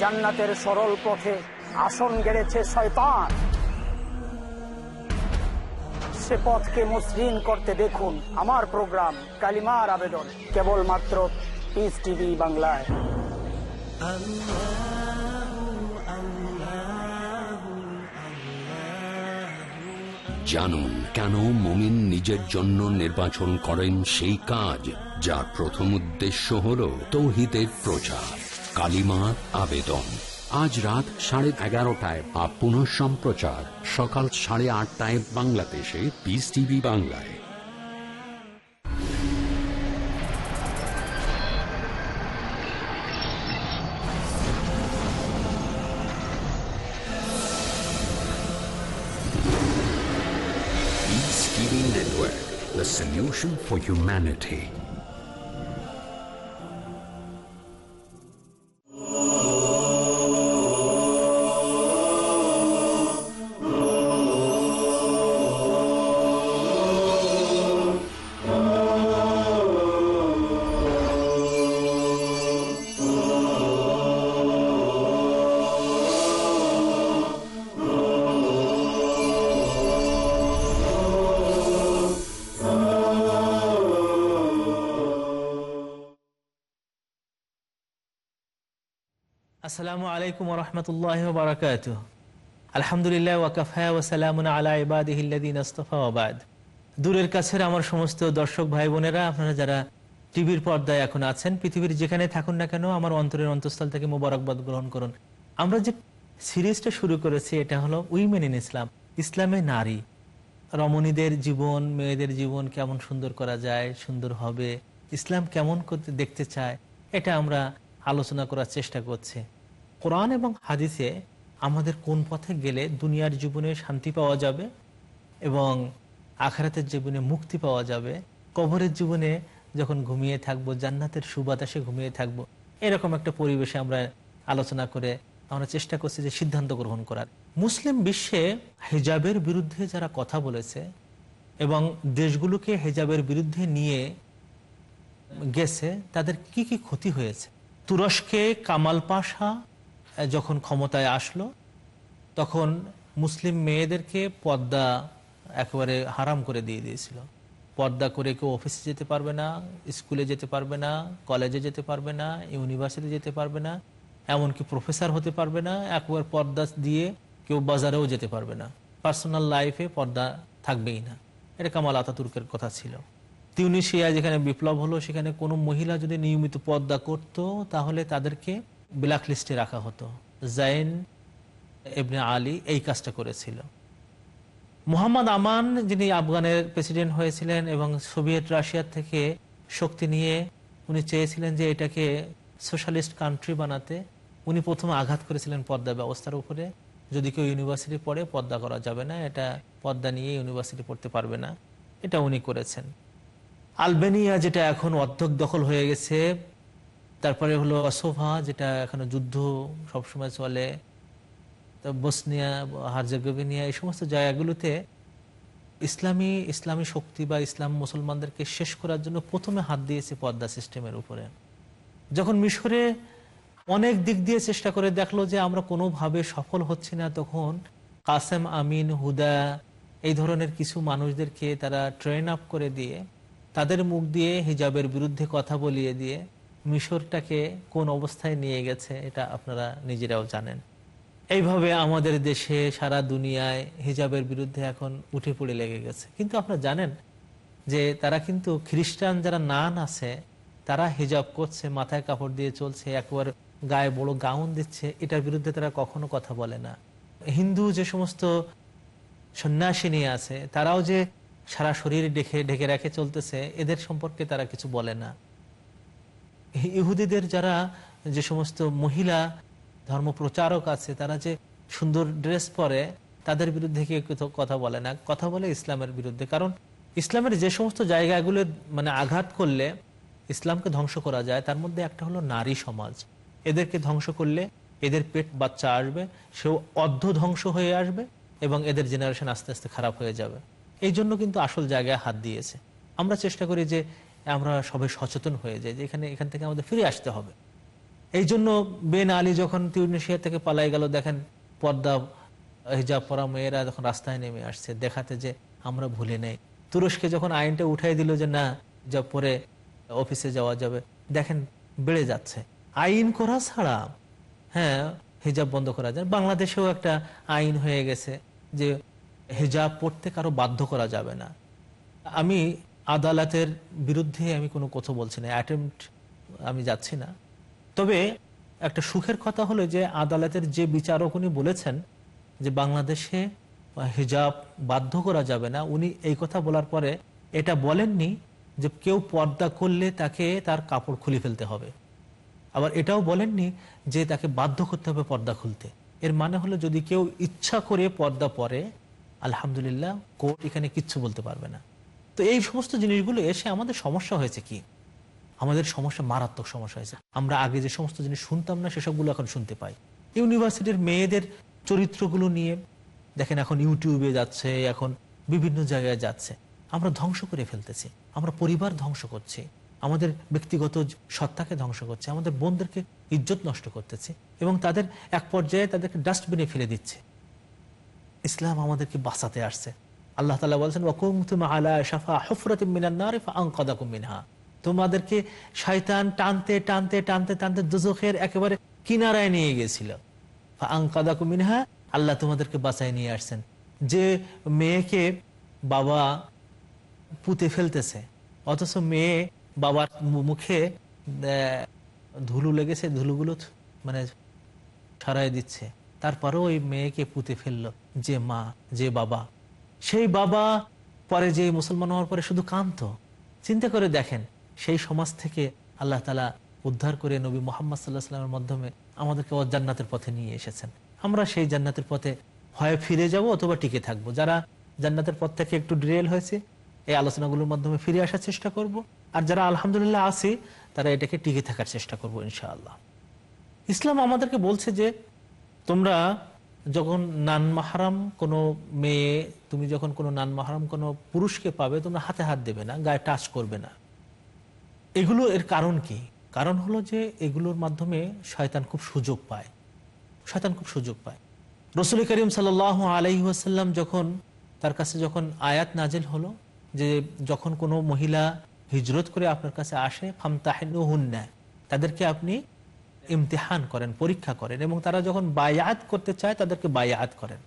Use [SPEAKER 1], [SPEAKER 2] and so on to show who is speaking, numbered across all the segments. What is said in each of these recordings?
[SPEAKER 1] জান্নাতের সরল পথে আসন গেড়েছে শয়তান। সে পথকে মসৃণ করতে দেখুন আমার প্রোগ্রাম, কালিমার আবেদন, কেবলমাত্র পিস টিভি বাংলায়।
[SPEAKER 2] জানুন কেন মমিন নিজের জন্য নির্বাচন করেন সেই কাজ, যার প্রথম উদ্দেশ্য হল তৌহিদের প্রচার। কালিমার আবেদন। আজ রাত সাড়ে এগারোটায় বা পুনঃ সম্প্রচার। সকাল সাড়ে আটটায় বাংলাদেশে পিস টিভি বাংলায়। Network, the solution for humanity.
[SPEAKER 3] আলাইকুম রহমতুল্লাহ বারকাত আলহামদুলিল্লাহ ওয়াকাফা ওসালামুন আলা ইবাদিহিল্লাদিন দূরের কাছের আমার সমস্ত দর্শক ভাই বোনেরা আপনারা যারা টিভির পর্দায় এখন আছেন, পৃথিবীর যেখানে থাকুন না কেন, আমার অন্তরের অন্তঃস্থল থেকে মোবারকবাদ গ্রহণ করুন। আমরা যে সিরিজটা শুরু করেছি, এটা হলো উইমেন ইন ইসলাম, ইসলামে নারী। রমণীদের জীবন, মেয়েদের জীবন কেমন সুন্দর করা যায়, সুন্দর হবে, ইসলাম কেমন করতে, দেখতে চায়, এটা আমরা আলোচনা করার চেষ্টা করছি। কোরআন এবং হাদিসে আমাদের কোন পথে গেলে দুনিয়ার জীবনে শান্তি পাওয়া যাবে এবং আখারাতের জীবনে মুক্তি পাওয়া যাবে? কবরের জীবনে যখন ঘুমিয়ে থাকব, জান্নাতের সুবাতাসে ঘুমিয়ে থাকব, এরকম একটা পরিবেশে আমরা আলোচনা করে আমরা চেষ্টা করছি যে সিদ্ধান্ত গ্রহণ করার। মুসলিম বিশ্বে হেজাবের বিরুদ্ধে যারা কথা বলেছে এবং দেশগুলোকে হেজাবের বিরুদ্ধে নিয়ে গেছে, তাদের কি কি ক্ষতি হয়েছে? তুরস্কে কামাল পাশা যখন ক্ষমতায় আসলো, তখন মুসলিম মেয়েদেরকে পর্দা একেবারে হারাম করে দিয়ে দিয়েছিল। পর্দা করে কেউ অফিসে যেতে পারবে না স্কুলে যেতে পারবে না কলেজে যেতে পারবে না ইউনিভার্সিটি যেতে পারবে না, এমনকি প্রফেসর হতে পারবে না, একবার পর্দা দিয়ে কেউ বাজারেও যেতে পারবে না। পার্সোনাল লাইফে পর্দা থাকবেই না। এটা কামাল আতাতুর্কের কথা ছিল। তিউনিশিয়া যেখানে বিপ্লব হলো, সেখানে কোনো মহিলা যদি নিয়মিত পর্দা করত, তাহলে তাদেরকে ব্ল্যাক লিস্টে রাখা হতো। জাইন এবনে আলী এই কাজটা করেছিল। মোহাম্মদ আমান যিনি আফগানের প্রেসিডেন্ট হয়েছিলেন এবং সোভিয়েত রাশিয়ার থেকে শক্তি নিয়ে উনি চেয়েছিলেন যে এটাকে সোশ্যালিস্ট কান্ট্রি বানাতে, উনি প্রথমে আঘাত করেছিলেন পর্দা ব্যবস্থার উপরে। যদি কেউ ইউনিভার্সিটি পড়ে, পর্দা করা যাবে না, এটা পর্দা নিয়ে ইউনিভার্সিটি পড়তে পারবে না। এটা উনি করেছেন। আলবেনিয়া যেটা এখন অর্ধক দখল হয়ে গেছে তারপরে হলো অসোভা যেটা এখনও যুদ্ধ সবসময় চলে। বসনিয়া, হারজেগোভিনিয়া, এই সমস্ত জায়গাগুলোতে ইসলামী ইসলামী শক্তি বা ইসলাম মুসলমানদেরকে শেষ করার জন্য প্রথমে হাত দিয়েছে পদ্মা সিস্টেমের উপরে। যখন মিশরে অনেক দিক দিয়ে চেষ্টা করে দেখল যে আমরা কোনোভাবে সফল হচ্ছি না, তখন কাসেম আমিন, হুদা, এই ধরনের কিছু মানুষদেরকে তারা ট্রেন আপ করে দিয়ে তাদের মুখ দিয়ে হিজাবের বিরুদ্ধে কথা বলিয়ে দিয়ে মিশরটাকে কোন অবস্থায় নিয়ে গেছে, এটা আপনারা নিজেরাও জানেন। এইভাবে আমাদের দেশে সারা দুনিয়ায় হিজাবের বিরুদ্ধে এখন উঠে পড়ে লেগে গেছে। কিন্তু আপনারা জানেন যে তারা কিন্তু খ্রিস্টান যারা নান আছে, তারা হিজাব করছে, মাথায় কাপড় দিয়ে চলছে, একবার গায়ে বড় গাউন দিচ্ছে, এটার বিরুদ্ধে তারা কখনো কথা বলে না। হিন্দু যে সমস্ত সন্ন্যাসিনী আছে, তারাও যে সারা শরীর ঢেকে ঢেকে রেখে চলতেছে, এদের সম্পর্কে তারা কিছু বলে না। ইহুদিদের যারা যে সমস্ত মহিলা ধর্মপ্রচারক আছে, তারা যে সুন্দর ড্রেস পরে, তাদের বিরুদ্ধে কেউ কথা বলে না। কথা বলে ইসলামের বিরুদ্ধে। কারণ ইসলামের যে সমস্ত জায়গাগুলো মানে আঘাত করলে ইসলামকে ধ্বংস করা যায়, তার মধ্যে একটা হলো নারী সমাজ। এদেরকে ধ্বংস করলে এদের পেট বাচ্চা আসবে, সেও অর্ধ ধ্বংস হয়ে আসবে এবং এদের জেনারেশন আস্তে আস্তে খারাপ হয়ে যাবে। এই জন্য কিন্তু আসল জায়গায় হাত দিয়েছে। আমরা চেষ্টা করি যে আমরা সবাই সচেতন হয়ে যাই যে এখানে, এখান থেকে আমাদের ফিরে আসতে হবে। এই জন্য বেন আলী যখন তিউনিশিয়া থেকে পালাই গেল, দেখেন পর্দা, হিজাব পরা মেয়েরা যখন রাস্তায় নেমে আসছে, দেখাতে যে আমরা ভুলে নেই। তুরস্কে যখন আইনটা উঠাই দিল যে না যা পরে অফিসে যাওয়া যাবে, দেখেন বেড়ে যাচ্ছে। আইন করা ছাড়া হ্যাঁ হিজাব বন্ধ করা যায়। বাংলাদেশেও একটা আইন হয়ে গেছে যে হিজাব পড়তে কারও বাধ্য করা যাবে না। আমি আদালতের বিরুদ্ধে আমি কোনো কথা বলছি না অ্যাটেম্পট আমি যাচ্ছি না। তবে একটা সুখের কথা হলো যে আদালতের যে বিচারক উনি বলেছেন যে বাংলাদেশে হিজাব বাধ্য করা যাবে না, উনি এই কথা বলার পরে এটা বলেননি যে কেউ পর্দা করলে তাকে তার কাপড় খুলে ফেলতে হবে। আবার এটাও বলেননি যে তাকে বাধ্য করতে হবে পর্দা খুলতে। এর মানে হলো যদি কেউ ইচ্ছা করে পর্দা পরে, আলহামদুলিল্লাহ, কোর্ট এখানে কিচ্ছু বলতে পারবে না। তো এই সমস্ত জিনিসগুলো এসে আমাদের সমস্যা হয়েছে কি? আমাদের সমস্যা মারাত্মক সমস্যা হয়েছে। আমরা আগে যে সমস্ত জিনিস শুনতাম না, সেসবগুলো এখন শুনতে পাই। ইউনিভার্সিটির মেয়েদের চরিত্রগুলো নিয়ে, দেখেন এখন ইউটিউবে যাচ্ছে, এখন বিভিন্ন জায়গায় যাচ্ছে। আমরা ধ্বংস করে ফেলতেছি। আমরা পরিবার ধ্বংস করছি। আমাদের ব্যক্তিগত সত্তাকে ধ্বংস করছে। আমাদের বোনদেরকে ইজ্জত নষ্ট করতেছে এবং তাদের এক পর্যায়ে তাদেরকে ডাস্টবিনে ফেলে দিচ্ছে। ইসলাম আমাদেরকে বাঁচাতে আসছে। আল্লাহ তালা বলছেন ওয়াকুমতুম আলা শাফা হুফরাতিম মিনান নার ফাআনকাদাকুম মিনহা। তোমাদেরকে শয়তান টানতে টানতে টানতে টানতে দুজখের একেবারে কিনারায় নিয়ে গিয়েছিল। ফাআনকাদাকুম মিনহা, আল্লাহ তোমাদেরকে বাঁচায় নিয়ে আসছেন। যে মেয়েকে বাবা পুঁতে ফেলতেছে, অথচ মেয়ে বাবার মুখে ধুলো লেগেছে, ধুলোগুলো মানে ছড়াই দিচ্ছে। তারপরেও ওই মেয়েকে পুঁতে ফেলল, যে মা, যে বাবা। সেই বাবা পরে যে মুসলমান হওয়ার পরে শুধু কান্ত চিন্তা করে দেখেন, সেই সমাজ থেকে আল্লাহ তালা উদ্ধার করে নবী মোহাম্মদ সাল্লাহ সাল্লামের মাধ্যমে আমাদেরকে জান্নাতের পথে নিয়ে এসেছেন। আমরা সেই জান্নাতের পথে হয় ফিরে যাব অথবা টিকে থাকব। যারা জান্নাতের পথ থেকে একটু ডিরেল হয়েছে, এই আলোচনাগুলোর মাধ্যমে ফিরে আসার চেষ্টা করব। আর যারা আলহামদুলিল্লাহ আছি, তারা এটাকে টিকে থাকার চেষ্টা করব ইনশাআল্লাহ। ইসলাম আমাদেরকে বলছে যে, তোমরা যখন নান মাহারাম কোনো মেয়ে, তুমি যখন কোনো নান মাহারাম কোনো পুরুষকে পাবে, তোমরা হাতে হাত দেবে না, গায়ে টাচ করবে না। এগুলো এর কারণ কি? কারণ হলো যে এগুলোর মাধ্যমে শয়তান খুব সুযোগ পায়। শয়তান খুব সুযোগ পায়। রসুল করিম সাল আলহি আসাল্লাম যখন, তার কাছে যখন আয়াত নাজেল হলো, যে যখন কোনো মহিলা হিজরত করে আপনার কাছে আসে ফামতাহিন নেয় তাদেরকে আপনি ইমতিহান করেন, পরীক্ষা করেন এবং তারা যখন বায়াত করতে চায় তাদেরকে বায়াত করেন।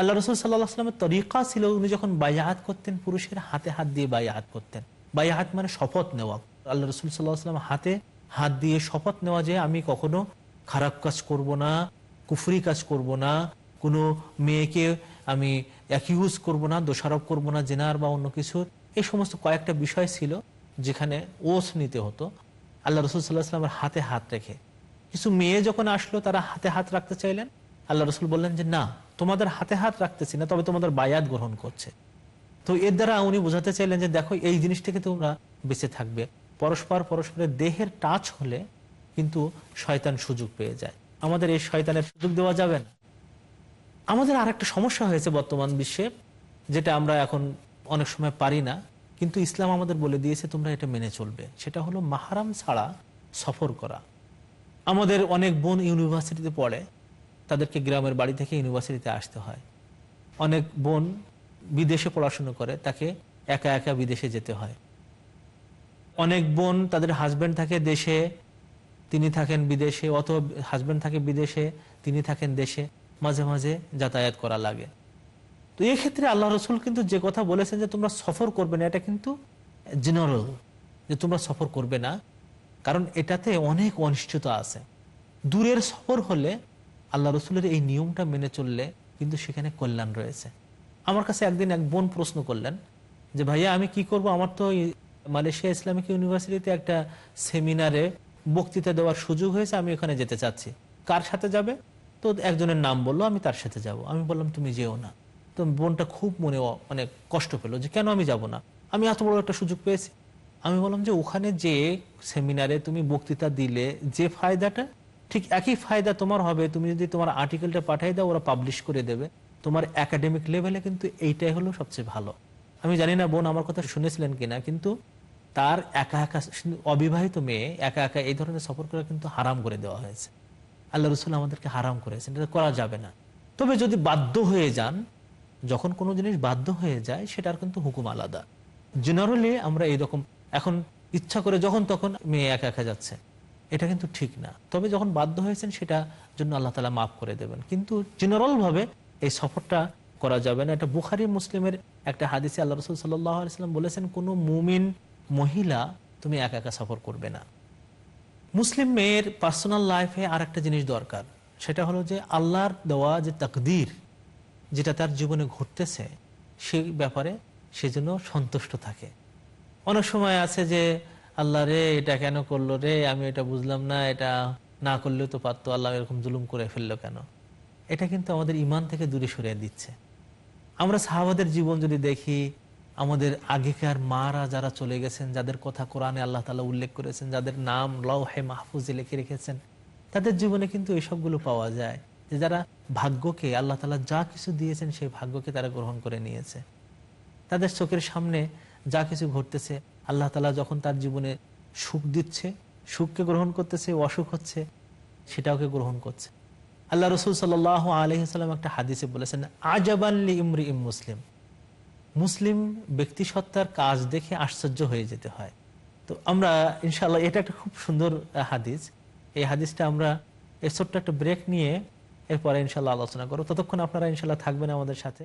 [SPEAKER 3] আল্লাহ রসুল সাল্লাহ আসলামের তরিকা ছিল উনি যখন বায়াত করতেন, পুরুষের হাতে হাত দিয়ে বায়াত করতেন। বায়াত মানে শপথ নেওয়া। আল্লাহ রসুল সাল্লাহ আসলাম হাতে হাত দিয়ে শপথ নেওয়া যে আমি কখনো খারাপ কাজ করব না, কুফরি কাজ করব না, কোনো মেয়েকে আমি অ্যাকিউজ করব না, দোষারোপ করব না, জেনার বা অন্য কিছুর এই সমস্ত কয়েকটা বিষয় ছিল যেখানে ওস নিতে হতো। আল্লাহ রসুল সাল্লাহ আসলামের হাতে হাত রেখে। কিছু মেয়ে যখন আসলো, তারা হাতে হাত রাখতে চাইলেন। আল্লাহ রসুল বললেন যে, না, তোমাদের হাতে হাত রাখতেছি না, তবে তোমাদের বায়াত গ্রহণ করছে। তো এর দ্বারা উনি বোঝাতে চাইলেন যে, দেখো, এই জিনিস থেকে তোমরা বেঁচে থাকবে। পরস্পর পরস্পরের দেহের টাচ হলে কিন্তু শয়তান সুযোগ পেয়ে যায়। আমাদের এই শয়তানের সুযোগ দেওয়া যাবে না। আমাদের আর একটা সমস্যা হয়েছে বর্তমান বিশ্বে, যেটা আমরা এখন অনেক সময় পারি না, কিন্তু ইসলাম আমাদের বলে দিয়েছে, তোমরা এটা মেনে চলবে। সেটা হলো মাহারাম ছাড়া সফর করা। আমাদের অনেক বোন ইউনিভার্সিটিতে পড়ে, তাদেরকে গ্রামের বাড়ি থেকে ইউনিভার্সিটিতে আসতে হয়। অনেক বোন বিদেশে পড়াশুনো করে, তাকে একা একা বিদেশে যেতে হয়। অনেক বোন তাদের হাজব্যান্ড থাকে দেশে, তিনি থাকেন বিদেশে অত হাজব্যান্ড থাকে বিদেশে, তিনি থাকেন দেশে, মাঝে মাঝে যাতায়াত করা লাগে। তো এই ক্ষেত্রে আল্লাহ রসুল কিন্তু যে কথা বলেছেন যে তোমরা সফর করবে না, এটা কিন্তু জেনারেল যে তোমরা সফর করবে না। কারণ এটাতে অনেক অনিশ্চয়তা আছে। দূরের সফর হলে আল্লাহ রসুলের এই নিয়মটা মেনে চললে কিন্তু সেখানে কল্যাণ রয়েছে। আমার কাছে একদিন এক বোন প্রশ্ন করলেন যে, ভাইয়া, আমি কি করব? আমার তো মালয়েশিয়া ইসলামিক ইউনিভার্সিটিতে একটা সেমিনারে বক্তৃতা দেওয়ার সুযোগ হয়েছে, আমি ওখানে যেতে চাচ্ছি। কার সাথে যাবে? তো একজনের নাম বলল, আমি তার সাথে যাব। আমি বললাম, তুমি যেও না। তো বোনটা খুব মনে অ- মানে কষ্ট পেল যে, কেন আমি যাব না? আমি এত বড় একটা সুযোগ পেয়েছি। আমি বললাম যে ওখানে যে সেমিনারে তুমি বক্তৃতা দিলে, যে ফায়দাটা? ঠিক একই ফায়দা তোমার হবে। তুমি যদি তোমার আর্টিকেলটা পাঠিয়ে দাও, ওরা পাবলিশ করে দেবে। তোমার একাডেমিক লেভেলে কিন্তু এইটাই হলো সবচেয়ে ভালো। আমি জানি না, বোন আমার কথা শুনেছিলেন কিনা, কিন্তু তার একা একা অবিবাহিত মেয়ে একা একা এই ধরনের সফর করা কিন্তু হারাম করে দেওয়া হয়েছে। আল্লাহ রসুল আমাদেরকে হারাম করেছেন, এটা করা যাবে না। তবে যদি বাধ্য হয়ে যান, যখন কোনো জিনিস বাধ্য হয়ে যায়, সেটার কিন্তু হুকুম আলাদা। জেনারেলি আমরা এইরকম এখন ইচ্ছা করে যখন তখন মেয়ে একা একা যাচ্ছে। এটা কিন্তু ঠিক না। তবে যখন বাধ্য হয়েছেন সেটা জন্য আল্লাহ তালা মাফ করে দেবেন। কিন্তু জেনারেল ভাবে এই সফরটা করা যাবে না। এটা বুখারি মুসলিমের একটা হাদিসে আল্লাহ রসুল সাল্লাম বলেছেন, কোনো মুমিন, মহিলা তুমি একা একা সফর করবে না। মুসলিম মেয়ের পার্সোনাল লাইফে আর একটা জিনিস দরকার। সেটা হলো যে আল্লাহর দেওয়া যে তাকদির, যেটা তার জীবনে ঘটতেছে, সেই ব্যাপারে সে যেন সন্তুষ্ট থাকে। অনেক সময় আছে যে, আল্লাহ রে, এটা কেন করল রে? আমি এটা বুঝলাম না, এটা না করলেও তো পারতো। আল্লাহ এরকম জুলুম করে ফেলল কেন? এটা কিন্তু আমাদের ইমান থেকে দূরে সরিয়ে দিচ্ছে। আমরা সাহাবাদের জীবন যদি দেখি, আমাদের আগেকার মারা যারা চলে গেছেন, যাদের কথা কোরআনে আল্লাহ তালা উল্লেখ করেছেন, যাদের নাম লৌহে মাহফুজে লিখে রেখেছেন, তাদের জীবনে কিন্তু এইসবগুলো পাওয়া যায় যে, যারা ভাগ্যকে, আল্লাহ তালা যা কিছু দিয়েছেন, সেই ভাগ্যকে তারা গ্রহণ করে নিয়েছে। তাদের চোখের সামনে যা কিছু ঘটতেছে, আল্লাহ তালা যখন তার জীবনে সুখ দিচ্ছে, সুখকে গ্রহণ করতেছে, অসুখ হচ্ছে সেটাকে গ্রহণ করছে। আল্লাহ রসুল সাল আলহিসাল্লাম একটা হাদিসে বলেছেন আজাবানলি ইমরি ইম মুসলিম। মুসলিম ব্যক্তি সত্তার কাজ দেখে আশ্চর্য হয়ে যেতে হয়। তো আমরা ইনশাল্লাহ এটা একটা খুব সুন্দর হাদিস। এই হাদিসটা আমরা এই ছোট্ট একটা ব্রেক নিয়ে এরপরে ইনশাল্লাহ আলোচনা করব। ততক্ষণ আপনারা ইনশাল্লাহ থাকবেন আমাদের সাথে।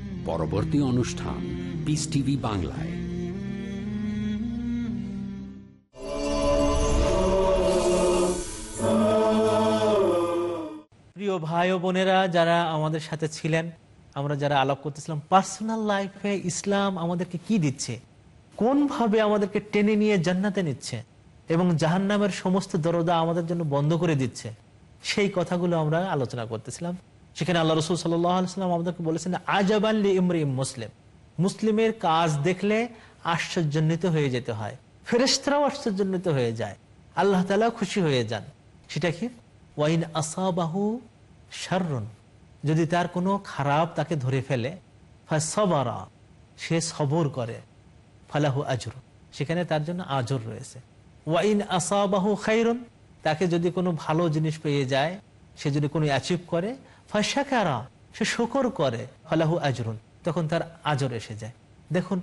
[SPEAKER 2] পরবর্তী অনুষ্ঠান পিস টিভি বাংলায়।
[SPEAKER 3] প্রিয় ভাই ও বোনেরা, যারা আমাদের সাথে ছিলেন, আমরা যারা আলাপ করতেছিলাম পার্সোনাল লাইফে ইসলাম আমাদেরকে কি দিচ্ছে? কোনভাবে আমাদেরকে টেনে নিয়ে জান্নাতে নিচ্ছে? এবং জাহান্নামের সমস্ত দরজা আমাদের জন্য বন্ধ করে দিচ্ছে? সেই কথাগুলো আমরা আলোচনা করতেছিলাম। সেখানে আল্লাহ রসুল সাল্লাম আমাদেরকে বলেছেন আজাবাল্লি ইমরি মুসলিম। মুসলিমের কাজ দেখলে আশ্চর্যান্বিত হয়ে যেতে হয় ফেরেস্তারাও আশ্চর্যান্বিত হয়ে যায়, আল্লাহ তালা খুশি হয়ে যান। সেটা কি? ওয়াইন আসাবাহু শাররুন। যদি তার কোনো খারাপ তাকে ধরে ফেলে সবারা সে সবর করে, ফালাহু আজর সেখানে তার জন্য আজর রয়েছে। ওয়াইন আসাবাহু খাইরুন, তাকে যদি কোনো ভালো জিনিস পেয়ে যায়, সে যদি কোনো অ্যাচিভ করে ফাশাকারা, সে শকর করে, ফালাহু আজরুন। তখন তার আজর এসে যায়। দেখুন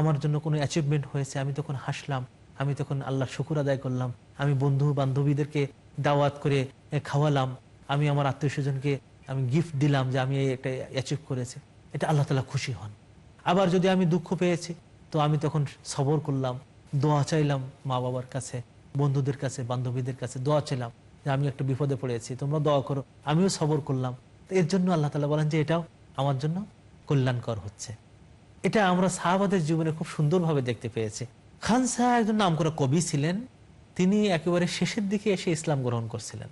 [SPEAKER 3] আমার জন্য কোনো অ্যাচিভমেন্ট হয়েছে, আমি তখন হাসলাম, আমি তখন আল্লাহ শুকুর আদায় করলাম, আমি বন্ধু বান্ধবীদেরকে দাওয়াত করে খাওয়ালাম, আমি আমার আত্মীয় স্বজনকে, আমি গিফট দিলাম যে আমি একটা অ্যাচিভ করেছি। এটা আল্লাহ তালা খুশি হন। আবার যদি আমি দুঃখ পেয়েছি, তো আমি তখন সবর করলাম, দোয়া চাইলাম মা বাবার কাছে, বন্ধুদের কাছে, বান্ধবীদের কাছে দোয়া চাইলাম। যে আমি একটা বিপদে পড়েছি, তোমরা দোয়া করো, আমিও সবর করলাম। তো এর জন্য আল্লাহ তালা বলেন যে এটাও আমার জন্য কল্যাণকর হচ্ছে। এটা আমরা সাহাবাদের জীবনে খুব সুন্দরভাবে দেখতে পেয়েছি। খান সাহা একজন নাম করা কবি ছিলেন, তিনি একেবারে শেষের দিকে এসে ইসলাম গ্রহণ করছিলেন।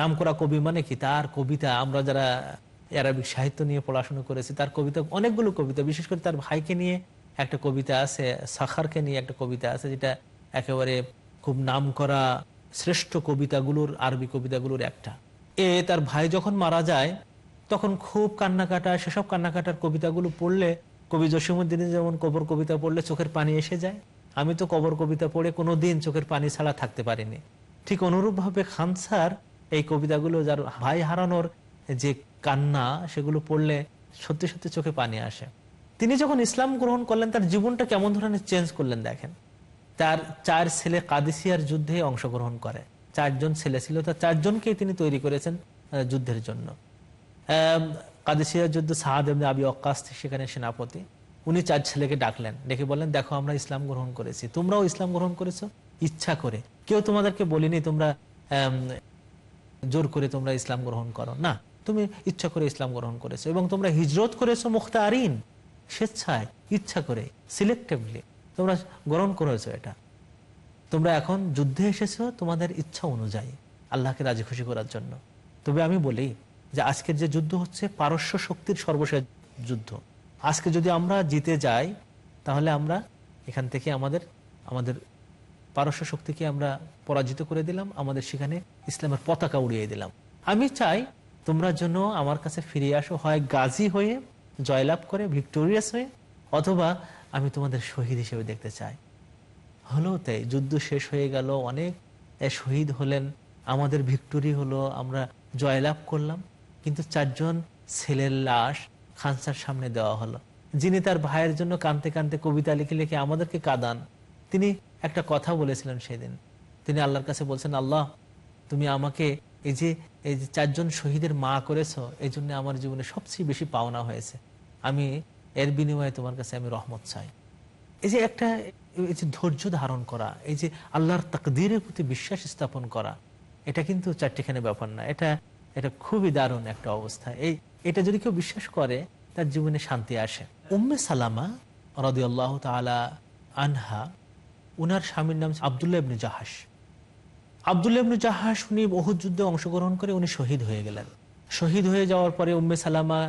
[SPEAKER 3] নাম করা কবি মানে কি? তার কবিতা, আমরা যারা আরবিক সাহিত্য নিয়ে পড়াশোনা করেছি, তার কবিতা, অনেকগুলো কবিতা, বিশেষ করে তার ভাইকে নিয়ে একটা কবিতা আছে, সাখারকে নিয়ে একটা কবিতা আছে, যেটা একেবারে খুব নাম করা শ্রেষ্ঠ কবিতাগুলোর, আরবি কবিতাগুলোর একটা। এ তার ভাই যখন মারা যায়, তখন খুব কান্নাকাটা, সেসব কান্নাকাটার কবিতাগুলো পড়লে, কবি জসিমুদ্দিন যেমন কবর কবিতা পড়লে চোখের পানি এসে যায়, আমি তো কবর কবিতা পড়ে কোনো দিন চোখের পানি ছাড়া থাকতে পারিনি। ঠিক অনুরূপভাবে খানসার এই কবিতাগুলো যার ভাই হারানোর যে কান্না, সেগুলো পড়লে সত্যি সত্যি চোখে পানি আসে। তিনি যখন ইসলাম গ্রহণ করলেন, তার জীবনটা কেমন ধরনের চেঞ্জ করলেন দেখেন। তার চার ছেলে কাদিসিয়ার যুদ্ধে অংশগ্রহণ করে। চারজন ছেলে ছিল তার চারজনকেই তিনি তৈরি করেছেন যুদ্ধের জন্য। কাদেসিয়ার যুদ্ধ সাহাদ এমনি আবি অক্কাস সেখানে সেনাপতি। উনি চার ছেলেকে ডাকলেন, ডেকে বললেন, দেখো, আমরা ইসলাম গ্রহণ করেছি। তোমরাও ইসলাম গ্রহণ করেছ? ইচ্ছা করে। কেউ তোমাদেরকে বলিনি তোমরা জোর করে তোমরা ইসলাম গ্রহণ করো? না, তুমি ইচ্ছা করে ইসলাম গ্রহণ করেছ এবং তোমরা হিজরত করেছ মুখতারিন, স্বেচ্ছায়, ইচ্ছা করে সিলেক্টিভলি তোমরা গ্রহণ করেছ এটা। তোমরা এখন যুদ্ধে এসেছ তোমাদের ইচ্ছা অনুযায়ী, আল্লাহকে রাজি খুশি করার জন্য। তবে আমি বলি যে আজকের যে যুদ্ধ হচ্ছে পারস্য শক্তির সর্বশেষ যুদ্ধ। আজকে যদি আমরা জিতে যাই, তাহলে আমরা এখান থেকে আমাদের আমাদের পারস্য শক্তিকে আমরা পরাজিত করে দিলাম, আমাদের সেখানে ইসলামের পতাকা উড়িয়ে দিলাম। আমি চাই তোমরা যেন আমার কাছে ফিরে আসো, হয় গাজী হয়ে, জয়লাভ করে, ভিক্টোরিয়াস হয়ে, অথবা আমি তোমাদের শহীদ হিসেবে দেখতে চাই। হলো তাই, যুদ্ধ শেষ হয়ে গেল, অনেক শহীদ হলেন। আমাদের ভিক্টোরি হলো, আমরা জয়লাভ করলাম, কিন্তু চারজন ছেলের লাশ খানসার সামনে দেওয়া হলো। যিনি তার ভাইয়ের জন্য কানতে কানতে কবিতা লিখে লিখে আমাদেরকে কাঁদান। তিনি একটা কথা বলেছিলেন সেদিন। তিনি আল্লাহর কাছে বলছেন, আল্লাহ, তুমি আমাকে এই যে এই যে চারজন শহীদের মা করেছ এই জন্য আমার জীবনে সবচেয়ে বেশি পাওনা হয়েছে। আমি এর বিনিময়ে তোমার কাছে আমি রহমত চাই। এই যে একটা, এই যে ধৈর্য ধারণ করা, এই যে আল্লাহর তাকদিরের প্রতি বিশ্বাস স্থাপন করা, এটা কিন্তু চারটিখানে ব্যাপার না। এটা এটা খুবই দারুণ একটা অবস্থা। এই, এটা যদি কেউ বিশ্বাস করে, তার জীবনে শান্তি আসে। উম্মে সালামা রদিয়াল্লাহ তালা আনহা, উনার স্বামীর নাম আবদুল্লাহ ইবনে জাহাস আবদুল্লাহ ইবনে জাহাস উনি বহু যুদ্ধে অংশগ্রহণ করে উনি শহীদ হয়ে গেলেন। শহীদ হয়ে যাওয়ার পরে উম্মে সালামা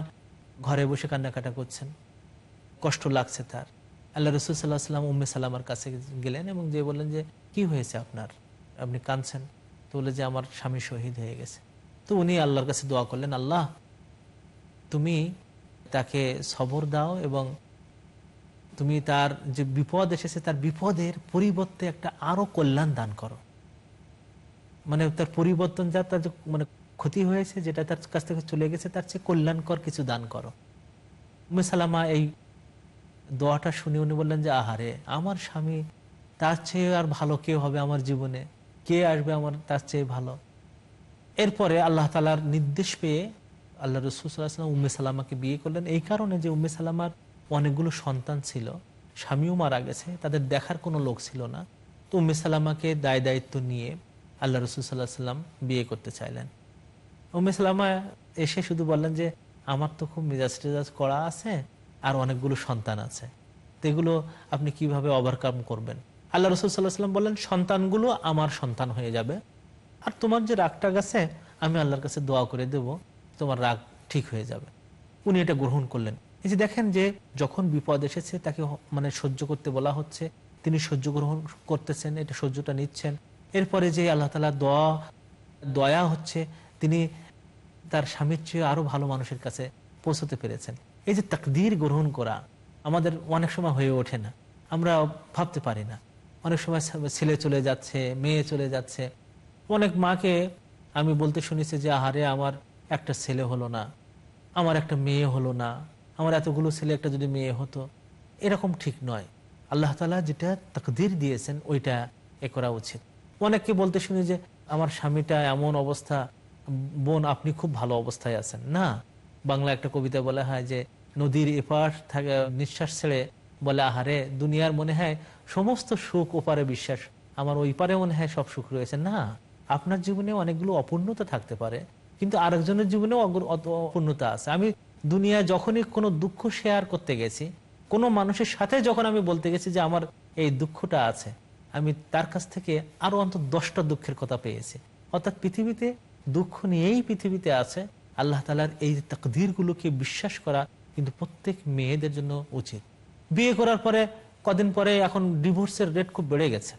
[SPEAKER 3] ঘরে বসে কান্নাকাটা করছেন। কষ্ট লাগছে তার। আল্লাহ রসুল সাল্লাহ সাল্লাম উম্মে সালামার কাছে গেলেন এবং যে বললেন যে, কি হয়েছে আপনার? আপনি কাঁদছেন? তো বলে যে, আমার স্বামী শহীদ হয়ে গেছে। তো উনি আল্লাহর কাছে দোয়া করলেন, আল্লাহ, তুমি তাকে সবর দাও এবং তুমি তার যে বিপদ এসেছে, তার বিপদের পরিবর্তে একটা আরও কল্যাণ দান করো। মানে তার পরিবর্তন যা তার মানে ক্ষতি হয়েছে, যেটা তার কাছ থেকে চলে গেছে, তার চেয়ে কল্যাণকর কিছু দান করো। উম্মে সালামা এই দোয়াটা শুনে উনি বললেন যে, আহারে, আমার স্বামী তার চেয়ে আর ভালো কে হবে আমার জীবনে? কে আসবে আমার তার চেয়ে ভালো? এরপরে আল্লাহ তালার নির্দেশ পেয়ে আল্লাহ রসুলাম উম্মে সালামাকে বিয়ে করলেন। এই কারণে যে উম্মে সালামার অনেকগুলো সন্তান ছিল, স্বামীও মারা গেছে, তাদের দেখার কোনো লোক ছিল না। তো উম্মে সালামাকে দায় দায়িত্ব নিয়ে আল্লাহ রসুল সাল্লাহ সাল্লাম বিয়ে করতে চাইলেন। উম্মে সালামা এসে শুধু বললেন যে, আমার তো খুব মেজাজ টেজাজ করা আছে আর অনেকগুলো সন্তান আছে। এগুলো আপনি কীভাবে ওভারকাম করবেন? আল্লাহ রসুল সাল্লাহ সাল্লাম বললেন, সন্তানগুলো আমার সন্তান হয়ে যাবে। আর তোমার যে রাগটা গেছে আমি আল্লাহর কাছে দোয়া করে দেব, তোমার রাগ ঠিক হয়ে যাবে। উনি এটা গ্রহণ করলেন। এই যে দেখেন যে, যখন বিপদ এসেছে, তাকে মানে সহ্য করতে বলা হচ্ছে, তিনি সহ্য গ্রহণ করতেছেন, এটা সহ্যটা নিচ্ছেন। এরপরে যে আল্লাহ তালা দোয়া, দয়া হচ্ছে, তিনি তার স্বামীর চেয়ে আরও ভালো মানুষের কাছে পৌঁছতে পেরেছেন। এই যে তাকদির গ্রহণ করা আমাদের অনেক সময় হয়ে ওঠে না, আমরা ভাবতে পারি না। অনেক সময় ছেলে চলে যাচ্ছে, মেয়ে চলে যাচ্ছে। অনেক মাকে আমি বলতে শুনেছি যে, আহারে, আমার একটা ছেলে হলো না, আমার একটা মেয়ে হলো না, আমার এতগুলো ছেলে, একটা যদি মেয়ে হতো। এরকম ঠিক নয়। আল্লাহ তালা যেটা তাকদির দিয়েছেন, ওইটা এ করা উচিত। অনেককে বলতে শুনি যে, আমার স্বামীটা এমন অবস্থা, বোন, আপনি খুব ভালো অবস্থায় আছেন। না বাংলা একটা কবিতা বলা হয় যে, নদীর এপার থাকে নিঃশ্বাস ছেড়ে বলে, আহারে, দুনিয়ার মনে হয় সমস্ত সুখ ওপারে বিশ্বাস। আমার ওই পারে মনে হয় সব সুখ রয়েছে। না, আপনার জীবনে অনেকগুলো অপূর্ণতা থাকতে পারে, কিন্তু আরেকজনের জীবনেও অপূর্ণতা আছে। আমি দুনিয়ায় যখনই কোনো দুঃখ শেয়ার করতে গেছি, কোনো মানুষের সাথে যখন আমি বলতে গেছি যে, আমার এই দুঃখটা আছে, আমি তার কাছ থেকে আরও অন্তত দশটা দুঃখের কথা পেয়েছি। অর্থাৎ পৃথিবীতে দুঃখ নিয়েই পৃথিবীতে আছে আল্লাহ তালার এই তাকদিরগুলোকে বিশ্বাস করা কিন্তু প্রত্যেক মেয়েদের জন্য উচিত। বিয়ে করার পরে কদিন পরে এখন ডিভোর্সের রেট খুব বেড়ে গেছে।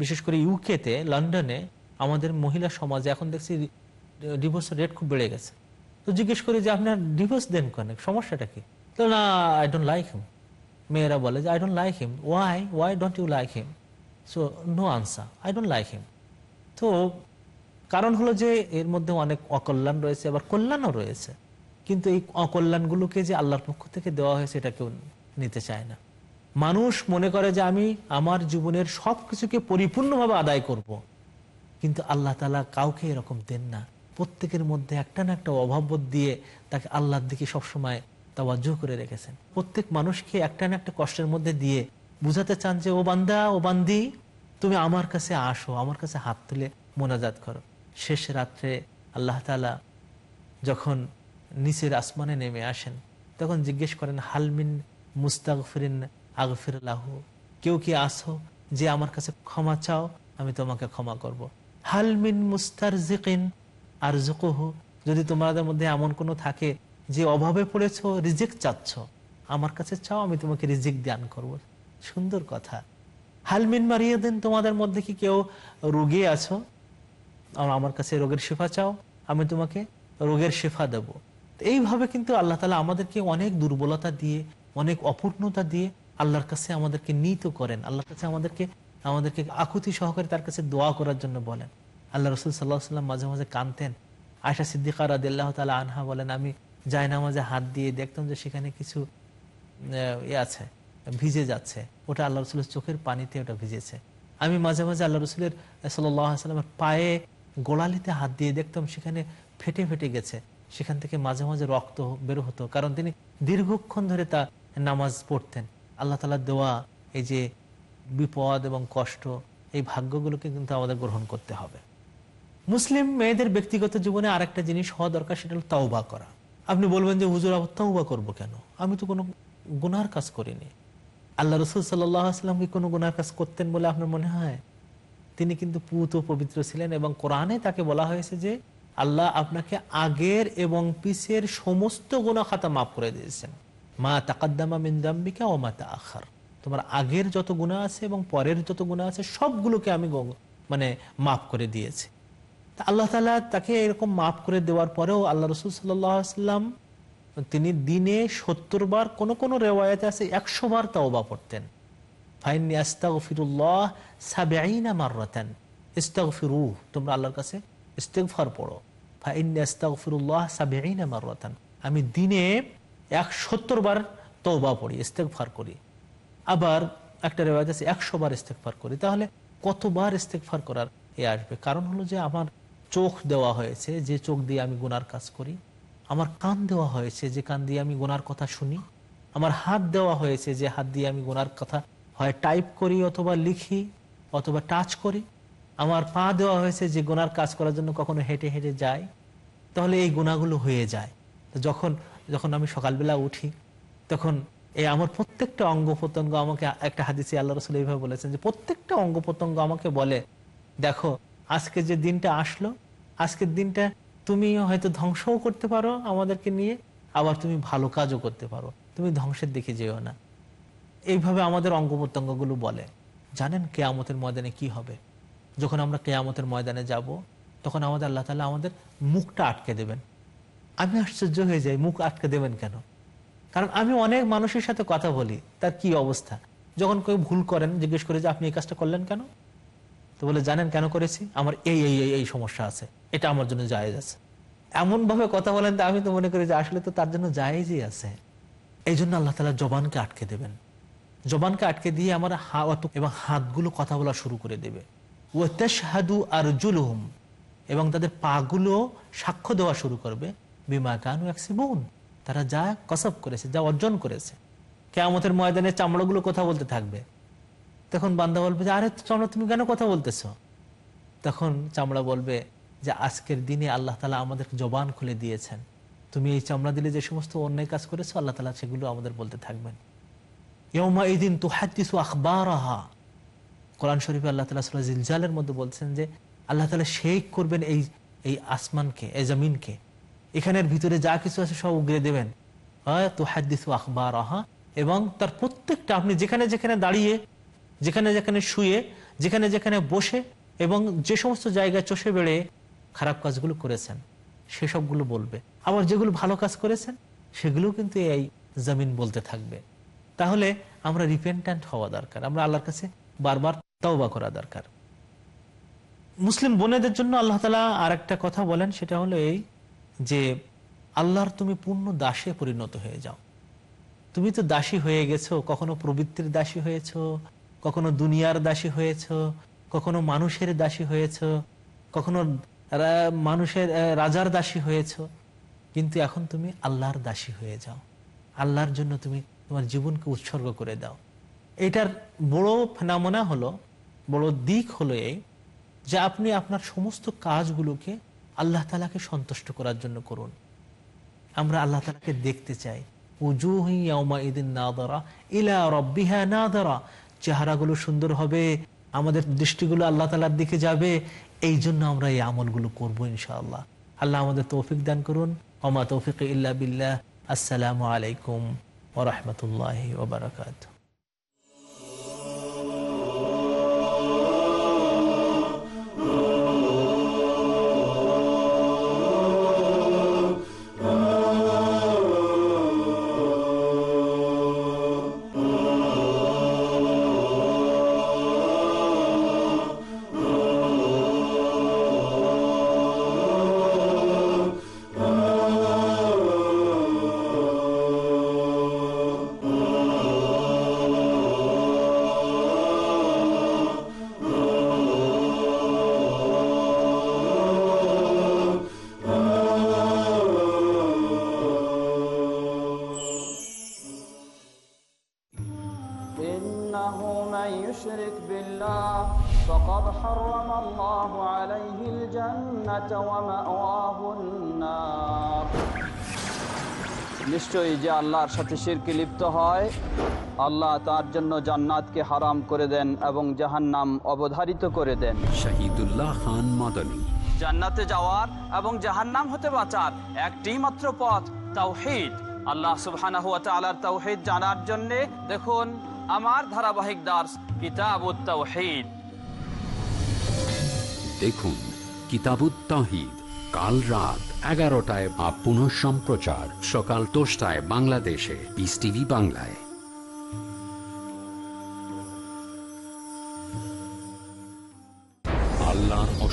[SPEAKER 3] বিশেষ করে ইউকেতে লন্ডনে আমাদের মহিলা সমাজে এখন দেখছি ডিভোর্সের রেট খুব বেড়ে গেছে। তো জিজ্ঞেস করি যে আপনার ডিভোর্স দেন কেন? সমস্যাটা কি? তো না আই ডোন্ট লাইক হিম মেয়েরা বলে যে I don't like him why why don't you like him so no answer I don't like him তো কারণ হলো যে এর মধ্যে অনেক অকল্যাণ রয়েছে, আবার কল্যাণও রয়েছে। কিন্তু এই অকল্যাণগুলোকে যে আল্লাহর পক্ষ থেকে দেওয়া হয়েছে এটা কেউ নিতে চায় না। মানুষ মনে করে যে আমি আমার জীবনের সব কিছুকে পরিপূর্ণভাবে আদায় করব। কিন্তু আল্লাহ তালা কাউকে এরকম দেন না। প্রত্যেকের মধ্যে একটা না একটা অভাববোধ দিয়ে তাকে আল্লাহর দিকে সবসময় তাওয়াজ্জুহ করে রেখেছেন। প্রত্যেক মানুষকে একটা না একটা কষ্টের মধ্যে দিয়ে বুঝাতে চান যে, ও বান্দা, ও বান্দি, তুমি আমার কাছে আসো, আমার কাছে হাত তুলে মোনাজাত করো। শেষ রাত্রে আল্লাহ তালা যখন নিচের আসমানে নেমে আসেন, তখন জিজ্ঞেস করেন হালমিন মুস্তাগফিরিন আগফির লাহু কেউ কি আসো যে আমার কাছে ক্ষমা চাও, আমি তোমাকে ক্ষমা করব। হালমিন মুস্তার জিকিন আর জুকুহু যদি তোমাদের মধ্যে এমন কোনো থাকে যে অভাবে পড়েছ রিজেক্ট চাচ্ছ, আমার কাছে চাও, আমি তোমাকে রিজিক দান করব। সুন্দর কথা হালমিন মারিয়ে দেন তোমাদের মধ্যে কি কেউ রোগী আছো আর আমার কাছে রোগের শেফা চাও, আমি তোমাকে রোগের শেফা দেব। এইভাবে কিন্তু আল্লাহ তালা আমাদেরকে অনেক দুর্বলতা দিয়ে, অনেক অপূর্ণতা দিয়ে আল্লাহর কাছে আমাদেরকে নীত করেন। আল্লাহর কাছে আমাদেরকে আমাদেরকে আকুতি সহকারে তার কাছে দোয়া করার জন্য বলেন। আল্লাহ রসুল সাল্লাহ সাল্লাম মাঝে মাঝে কানতেন আয়সা সিদ্দিকা রাদিল্লাহ তালা আনহা বলেন, আমি যাই নামাজে হাত দিয়ে দেখতাম যে সেখানে কিছু ইয়ে আছে, ভিজে যাচ্ছে। ওটা আল্লাহ রসুলের চোখের পানিতে ওটা ভিজেছে। আমি মাঝে মাঝে আল্লাহ রসুলের সাল্লাহ সাল্লামের পায়ে গোড়ালিতে হাত দিয়ে দেখতাম সেখানে ফেটে ফেটে গেছে। সেখান থেকে মাঝে মাঝে রক্ত বের হতো, কারণ তিনি দীর্ঘক্ষণ ধরে তা নামাজ পড়তেন। আল্লাহ তালা দেওয়া এই যে বিপদ এবং কষ্ট, এই ভাগ্যগুলোকে কিন্তু আমাদের গ্রহণ করতে হবে। মুসলিম মেয়েদের ব্যক্তিগত জীবনে আরেকটা জিনিস হওয়া দরকার, সেটা হলো তাওবা করা। আপনি বলবেন যে, হুজুর, আবার তাওবা করব কেন? আমি তো কোনো গুনার কাজ করিনি। আল্লাহ রসুল সাল্লাম কি কোনো গুনার কাজ করতেন বলে আপনার মনে হয়? তিনি কিন্তু পুত পবিত্র ছিলেন এবং কোরআনে তাকে বলা হয়েছে যে আল্লাহ আপনাকে আগের এবং পিসের সমস্ত গুণা খাতা মাফ করে দিয়েছেন। মা তাকাদ্দামা মিন্দাম্বিকা ও মা তা আখার তোমার আগের যত গুণা আছে এবং পরের যত গুণা আছে সবগুলোকে আমি মানে মাফ করে দিয়েছি। তা আল্লাহ তালা তাকে এরকম মাফ করে দেওয়ার পরেও আল্লাহ রসুল সাল্লাম তিনি দিনে সত্তর বার কোনো কোন রেওয়ায়তে আছে, একশো বার তাওবা পড়তেন। ফাইনি আস্তাগফিরুল্লাহ সাবেঈনা মাররাতান। ইস্তাগফিরু তোমরা আল্লাহর কাছে ইস্তেগফার পড়ো। ফাইনি আস্তাগফিরুল্লাহ সাবেঈনা মাররাতান। আমি দিনে এক সত্তর বার তওবা পড়ি, ইস্তেগফার করি। আবার একটা রেওয়াজ আছে একশো বার ইস্তেকফার করি। তাহলে কতবার ইস্তেকফার করার এ আসবে? কারণ হলো যে আমার চোখ দেওয়া হয়েছে, যে চোখ দিয়ে আমি গুনার কাজ করি। আমার কান দেওয়া হয়েছে, যে কান দিয়ে আমি গুনার কথা শুনি। আমার হাত দেওয়া হয়েছে, যে হাত দিয়ে আমি গুনার কথা হয় টাইপ করি অথবা লিখি অথবা টাচ করি। আমার পা দেওয়া হয়েছে যে গোনার কাজ করার জন্য কখনো হেঁটে হেঁটে যায় তাহলে এই গুণাগুলো হয়ে যায়। যখন যখন আমি সকালবেলা উঠি, তখন এই আমার প্রত্যেকটা অঙ্গ প্রত্যঙ্গ আমাকে, একটা হাদিসে আল্লাহ রসুল এইভাবে বলেছেন যে প্রত্যেকটা অঙ্গ প্রত্যঙ্গ আমাকে বলে, দেখো, আজকে যে দিনটা আসলো, আজকের দিনটা তুমি হয়তো ধ্বংসও করতে পারো আমাদেরকে নিয়ে, আবার তুমি ভালো কাজও করতে পারো। তুমি ধ্বংসের দিকে যেও না। এইভাবে আমাদের অঙ্গ প্রত্যঙ্গগুলো বলে। জানেন কেয়ামতের ময়দানে কি হবে? যখন আমরা কেয়ামতের ময়দানে যাব, তখন আমাদের আল্লাহ তালা আমাদের মুখটা আটকে দেবেন। আমি আশ্চর্য হয়ে যাই, মুখ আটকে দেবেন কেন? কারণ আমি অনেক মানুষের সাথে কথা বলি, তার কি অবস্থা? যখন কেউ ভুল করেন, জিজ্ঞেস করে যে, আপনি এই কাজটা করলেন কেন? তো বলে, জানেন কেন করেছি? আমার এই এই এই সমস্যা আছে। এটা আমার জন্য জায়েজ আছে। এমন ভাবে কথা বলেন তো আমি তো মনে করি যে, আসলে তো তার জন্য জায়েজই আছে। এই জন্য আল্লাহ তালা জবানকে আটকে দেবেন। জবানকে আটকে দিয়ে আমার হাত এবং হাতগুলো কথা বলা শুরু করে দেবে। ও তেশহাদু আর জুলুহুম এবং তাদের পাগুলো সাক্ষ্য দেওয়া শুরু করবে। বিমা কানু একসিবুন তারা যা কসব করেছে, যা অর্জন করেছে। কেয়ামতের ময়দানে চামড়াগুলো কথা বলতে থাকবে। তখন বান্দা বলবে যে, আরে চামড়া, তুমি কেন কথা বলতেছ? তখন চামড়া বলবে যে, আজকের দিনে আল্লাহ তালা আমাদের জবান খুলে দিয়েছেন। তুমি এই চামড়া দিলে যে সমস্ত অন্যায় কাজ করেছ, আল্লাহ তালা সেগুলো আমাদের বলতে থাকবেন। কোরআন শরীফে আল্লাহ তালা জিলজালের মধ্যে বলছেন যে, আল্লাহ তালা করবেন এই এই আসমানকে, এই জমিনকে। এখানের ভিতরে যা কিছু আছে সব উগড়ে দেবেন। এবং তার প্রত্যেকটা আপনি যেখানে যেখানে দাঁড়িয়ে, যেখানে যেখানে শুয়ে, যেখানে যেখানে বসে এবং যে সমস্ত জায়গায় চষে বেড়ে খারাপ কাজগুলো করেছেন সেসবগুলো বলবে। আবার যেগুলো ভালো কাজ করেছেন সেগুলো কিন্তু এই জমিন বলতে থাকবে। তাহলে আমরা রিপেন্ট্যান্ট হওয়া দরকার। আমরা আল্লাহর কাছে বারবার তওবা করা দরকার। মুসলিম বোনেদের জন্য আল্লাহ তালা আর একটা কথা বলেন, সেটা হলো এই যে আল্লাহর তুমি পূর্ণ দাসে পরিণত হয়ে যাও। তুমি তো দাসী হয়ে গেছো, কখনো প্রবৃত্তির দাসী হয়েছ, কখনো দুনিয়ার দাসী হয়েছ, কখনো মানুষের দাসী হয়েছ, কখনো মানুষের রাজার দাসী হয়েছ। কিন্তু এখন তুমি আল্লাহর দাসী হয়ে যাও। আল্লাহর জন্য তুমি তোমার জীবনকে উৎসর্গ করে দাও। এটার বড় ফেনামনা হলো, বড় দিক হলো এই যে আপনি আপনার সমস্ত কাজগুলোকে আল্লাহ তালাকে সন্তুষ্ট করার জন্য করুন। আমরা আল্লাহ তালাকে দেখতে চাই। চেহারাগুলো সুন্দর হবে, আমাদের দৃষ্টিগুলো আল্লাহ তালার দিকে যাবে এই জন্য আমরা এই আমলগুলো করব ইনশাআল্লাহ। আল্লাহ আমাদের তৌফিক দান করুন। অমা তৌফিক ইল্লা বিল্লাহ। আসসালামু আলাইকুম।
[SPEAKER 1] ورحمة الله وبركاته. নিশ্চয়ই যে আল্লাহর সাথে শিরকে লিপ্ত হয় আল্লাহ তার জন্য জান্নাতকে হারাম করে দেন এবং জাহান্নাম অবধারিত করে দেন।
[SPEAKER 2] শহীদুল্লাহ খান মাদানী।
[SPEAKER 1] জান্নাতে যাওয়ার এবং জাহান্নাম হতে বাঁচার একটি মাত্র পথ তাওহিদ। আল্লাহ সুবহানাহু ওয়া তাআলার তাওহিদ জানার জন্য দেখুন আমার ধারাবাহিক দাস কিতাবুত তাওহিদ।
[SPEAKER 2] দেখুন কিতাবুত তাহিদ কাল রাত এগারোটায় বা পুনঃ সম্প্রচার সকাল দশটায় বাংলাদেশে বিস টিভি বাংলায়।